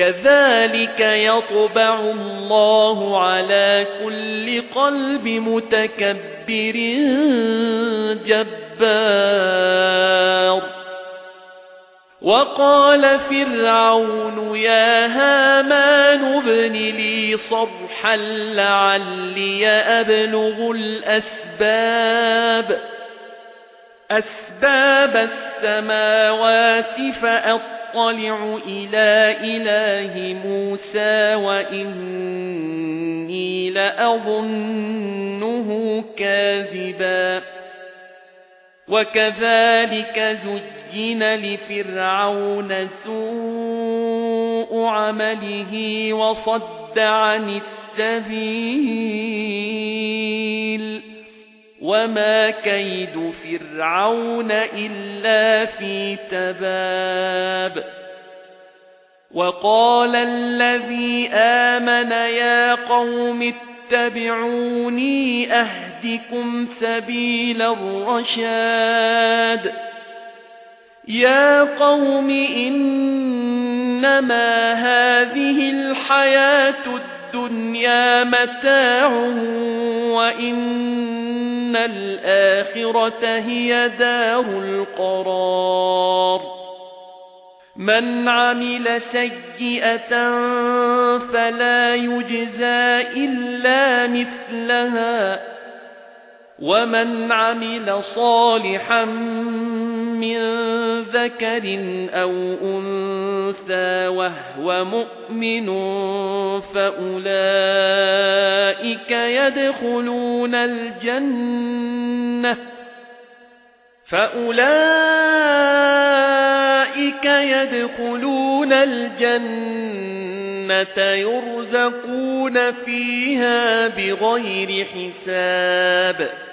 كَذَلِكَ يَطْبَعُ اللَّهُ عَلَى كُلِّ قَلْبِ مُتَكَبِّرٍ جَبَّارٍ. وَقَالَ فِرْعَوْنُ يَا هَامَانُ ابْنِ لِي صَرْحًا لَعَلِّي أَبْلُغُ الْأَسْبَابَ. أَسْبَابَ السَّمَاوَاتِ فَأَطَّلِعَ أَطَّلِعُ إِلَى إِلَٰهِ مُوسَى وَإِنِّي لَأَظُنُّهُ كَاذِبًا. وَكَذَلِكَ زُيِّنَ لِفِرْعَوْنَ سُوءُ عَمَلِهِ وَصَدَّ عَنِ السَّبِيلِ. وَمَا كَيْدُ فِرْعَوْنَ إِلَّا فِي تَبَابٍ وَقَالَ الَّذِي آمَنَ يَا قَوْمِ اتَّبِعُونِي أَهْدِكُمْ سَبِيلَ الرَّشَادِ يَا قَوْمِ إِنَّمَا هَذِهِ الْحَيَاةُ الدُّنْيَا مَتَاعٌ وَإِنَّ الْآخِرَةَ هِيَ دَارُ الْقَرَارِ. مَنْ عَمِلَ سَيِّئَةً فَلَا يُجْزَى إِلَّا مِثْلَهَا. وَمَنْ عَمِلَ صَالِحًا مِنْ ذَكَرٍ أَوْ أُنْثَى وَهُوَ مُؤْمِنٌ فَأُولَئِكَ يَدْخُلُونَ الْجَنَّةَ فَأُولَئِكَ يَدْخُلُونَ الْجَنَّةَ يُرْزَقُونَ فِيهَا بِغَيْرِ حِسَابٍ